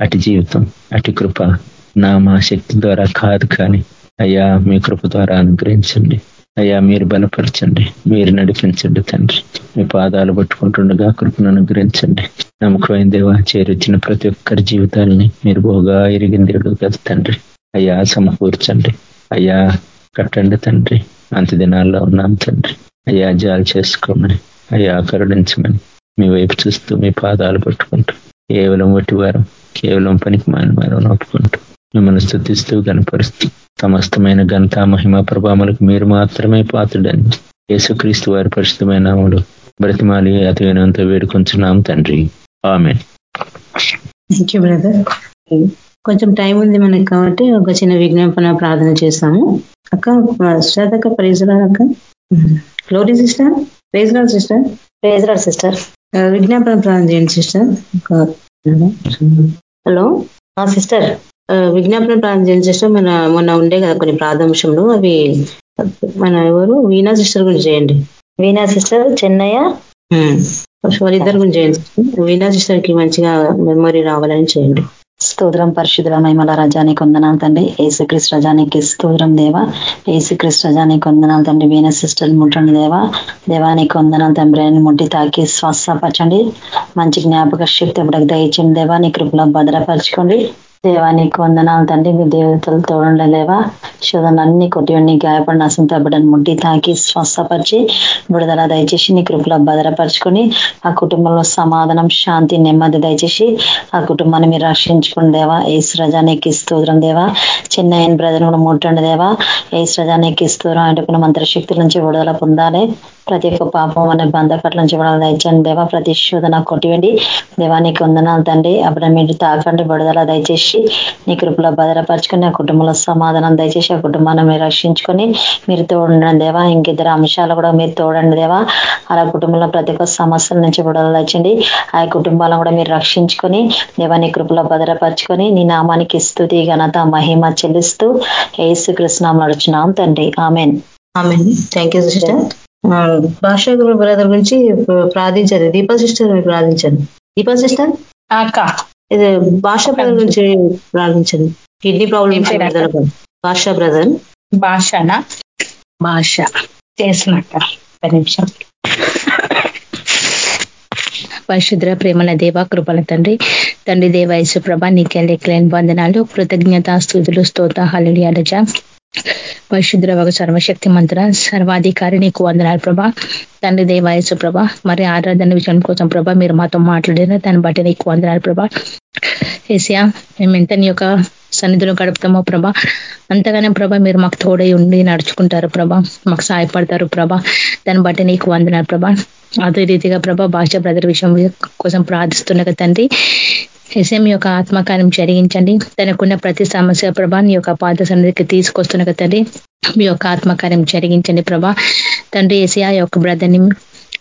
అటు జీవితం అటు కృప నా మా శక్తి ద్వారా కాదు కానీ అయ్యా మీ కృప ద్వారా అనుగ్రహించండి. అయ్యా మీరు బలపరచండి మీరు నడిపించండి తండ్రి. మీ పాదాలు పట్టుకుంటుండగా కృపను అనుగ్రహించండి. నమ్మకమైన దేవ చేరొచ్చిన ప్రతి ఒక్కరి జీవితాలని మీరు బోగా ఎరిగిన దేవుడు కదా తండ్రి. అయ్యా సమకూర్చండి. అయ్యా కట్టండి తండ్రి. అంత దినాల్లో ఉన్నాం తండ్రి. అయ్యా జాలు చేసుకోమని. అయ్యా కరుణించమని. మీ వైపు చూస్తూ మీ పాదాలు పట్టుకుంటూ కేవలం వట్టి వారం కేవలం పనికి మాని వారం నొప్పుకుంటూ మిమ్మల్ని స్థుతిస్తూ కనపరుస్తూ సమస్తమైన ఘనత మహిమ ప్రభావములకు మీరు మాత్రమే పాత్రుడని యేసుక్రీస్తు వారి పరిశుద్ధమైన నామములు బ్రతిమాలి అతివేనంతో వేడుకొంచున్నాం తండ్రి. ఆమె
థ్యాంక్ యూ బ్రదర్ కొంచెం టైం ఉంది మనకి కాబట్టి ఒక చిన్న విజ్ఞాపన ప్రార్థన చేస్తాము. అక్క శ్రద్ధక్క ప్రైజ్లా అక్క glory sister praise Lord sister. Praise Lord sister. విజ్ఞాపన ప్రార్థన చేయండి సిస్టర్. హలో? సిస్టర్. విజ్ఞాపన ప్రార్థన చేయండి సిస్టర్. మన మొన్న ఉండే కదా కొన్ని ప్రార్థాంశంలో అవి మన ఎవరు? వీణా సిస్టర్ గురించి చేయండి. వీణా సిస్టర్ చెన్నయ్య? వాళ్ళిద్దరు గురించి చేయండి. వీణా సిస్టర్కి మంచిగా మెమొరీ రావాలని చేయండి.
స్తోత్రం పరిశుద్ధుల మహిమల రజానికి వందనాలు తండ్రి. ఏసుక్రీస్ రజానికి స్తోత్రం దేవ. ఏసుక్రీస్ రజానికి వందనాలు తండ్రి వీణ సిస్టర్ ముట్టండి దేవా. దేవానికి వందనాలు తండ్రి ముట్టి తాకి స్వస్థపరచండి. మంచి జ్ఞాపక శక్తి ఇప్పటికి దయచండి దేవా. నీ కృపలో భద్రపరచుకోండి. దేవా నీకు వందనాలు తండ్రి. మీ దేవతలు తోడండి దేవా కొట్టివన్నీ గాయపడిన అసంతపడని ముడ్డి ముట్టి తాకి స్వస్థపరిచి బుడదల దయచేసి నీ కృపలో భద్రపరచుకొని ఆ కుటుంబంలో సమాధానం శాంతి నెమ్మది దయచేసి ఆ కుటుంబాన్ని మీరు రక్షించుకుని దేవా. ఏసు రజానికి స్తోత్రం దేవా. చిన్న బ్రదర్ కూడా ముట్టండి దేవా. ఏసు రజానికి స్తోత్రం. అంటే మంత్రశక్తుల నుంచి విడుదల పొందాలి. ప్రతి ఒక్క పాపం అనే బంధకట్ల నుంచి విడుదల దయచండి దేవా ప్రతి శోధన కొట్టివండి దేవానికి వందనాలు తండ్రి. అప్పుడు మీరు తాకండి విడుదల దయచేసి నీ కృపలో భద్రపరచుకొని ఆ కుటుంబంలో సమాధానం దయచేసి ఆ కుటుంబాన్ని మీరు రక్షించుకొని మీరు తోడండి దేవా. ఇంకిద్దరు అంశాలు కూడా మీరు తోడండి దేవా. అలా కుటుంబంలో ప్రతి ఒక్క సమస్యల నుంచి బుడదలు తెచ్చండి ఆ కుటుంబాలను కూడా మీరు రక్షించుకొని దేవా నీ కృపలో భద్రపరచుకొని నీ నామానికి స్థుతి ఘనత మహిమ చెల్లిస్తూ ఏసు కృష్ణం నడుచున్నాం తండ్రి. Amen.
Amen. Thank you sister. Basha brother గురించి ప్రార్థించారు. దీపా సిస్టర్ ప్రార్థించారు దీపా సిస్టర్? ఇది భాషా బ్రదర్ గురించి ప్రార్థించండి. Kidney problem Basha brother.
భాషనా భాష ఒక నిమిషం. పరిశుద్ర ప్రేమల దేవ కృపల తండ్రి తండ్రి దేవ యేసుప్రభ నీకే లెక్కలేని వందనాలు కృతజ్ఞత స్థుతులు స్తోత హలుడియాలజ పరిశుద్ర సర్వశక్తి మంత్ర సర్వాధికారి నీకు వందనాలు ప్రభా. తండ్రి దేవాయసు ప్రభ మరి ఆరాధన విషయం కోసం ప్రభా మీరు మాతో మాట్లాడిన దాన్ని బట్టి నీకు వందనాలు ప్రభా. ఏసియా మేము ఎంత నీ యొక్క సన్నిధిలో గడుపుతామో ప్రభా అంతగానే ప్రభా మీరు మాకు తోడై ఉండి నడుచుకుంటారు ప్రభా మాకు సహాయపడతారు ప్రభా. దాన్ని బట్టి నీకు వందనాలు ప్రభా. అదే రీతిగా ప్రభా భాష బ్రదర్ విషయం కోసం ప్రార్థిస్తున్న తండ్రి ఎస్ఎం యొక్క ఆత్మకార్యం జరిగించండి. తనకున్న ప్రతి సమస్య ప్రభా నీ యొక్క పాద సన్నిధికి తీసుకొస్తున్న తండ్రి మీ యొక్క ఆత్మకార్యం జరిగించండి ప్రభా. తండ్రి ఏసీ ఆ యొక్క బ్రదర్ని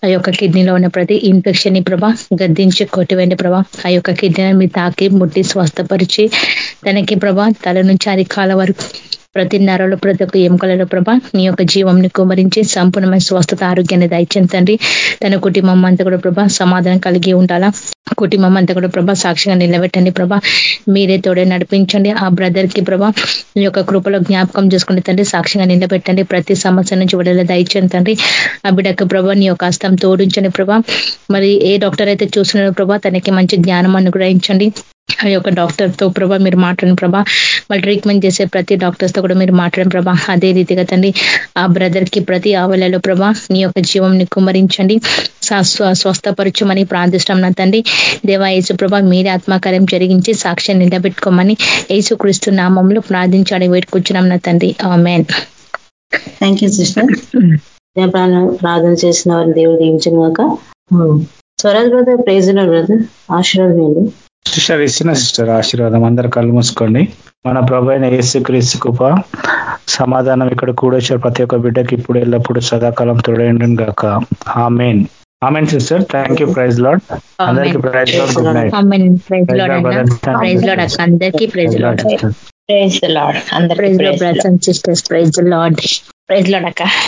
ఆ యొక్క కిడ్నీలో ఉన్న ప్రతి ఇన్ఫెక్షన్ని ప్రభా గద్దించి కొట్టివేండి ప్రభా. ఆ యొక్క కిడ్నీని మీ తాకి ముట్టి స్వస్థపరిచి తనకి ప్రభా తల నుంచి అరికాల వరకు ప్రతి నరలో ప్రతి ఒక్క ఎముకలలో ప్రభా నీ యొక్క జీవంని కుమరించి సంపూర్ణమైన స్వస్థత ఆరోగ్యాన్ని దయచేంతండి తన కుటుంబం అంతా కూడా ప్రభా సమాధానం కలిగి ఉండాలా? కుటుంబం అంతా కూడా ప్రభా సాక్షిగా నిలబెట్టండి ప్రభా. మీరే తోడే నడిపించండి. ఆ బ్రదర్కి ప్రభా మీ యొక్క కృపలో జ్ఞాపకం చేసుకుని తండ్రి సాక్షిగా నిలబెట్టండి. ప్రతి సమస్య నుంచి విడుదల దయచండి తండ్రి. ఆ బిడ్డకు ప్రభా నీ యొక్క హస్తం తోడించండి ప్రభా. మరి ఏ డాక్టర్ అయితే చూస్తున్నారో ప్రభా తనకి మంచి జ్ఞానం అనుగ్రహించండి. ఆ యొక్క డాక్టర్తో ప్రభా మీరు మాట్లాడిన ప్రభా. వాళ్ళు ట్రీట్మెంట్ చేసే ప్రతి డాక్టర్స్తో కూడా మీరు మాట్లాడిన ప్రభా. అదే రీతిగా తండ్రి ఆ బ్రదర్కి ప్రతి ఆవలలో ప్రభా నీ యొక్క జీవంని కుమరించండి స్వస్థపరచమని ప్రార్థిష్టం నా తండ్రి. దేవా యేసు ప్రభా మీరే ఆత్మకార్యం జరిగించి సాక్ష్యం నిలబెట్టుకోమని యేసు క్రీస్తు నామంలో ప్రార్థించాలని వేడుకొచ్చున్నాం నా తండ్రి. ఆమెన్.
థ్యాంక్ యూ సిస్టర్
ప్రార్థన చేసిన వారిని దేవుడు దీవించిన కాక స్వరాజ్ బ్రదర్ ప్రైజ్ బ్రదర్. ఆశీర్వాదం
సిస్టర్ ఇచ్చిన సిస్టర్ ఆశీర్వాదం. అందరు కళ్ళు మూసుకోండి. మన ప్రభు అయిన ఏసు క్రీస్తు కృప సమాధానం ఇక్కడ కూడొచ్చారు. ప్రతి ఒక్క బిడ్డకి ఇప్పుడు ఎల్లప్పుడు సదాకాలం తోడైండు గాక. Amen. Amen sister. Thank you. Praise Lord. అందరికి praise Lord. Good night.
Praise Lord praise అందరికీ praise Lord.
Praise Lord.
Praise Lord sisters. Praise Lord. Praise Lord అక్క.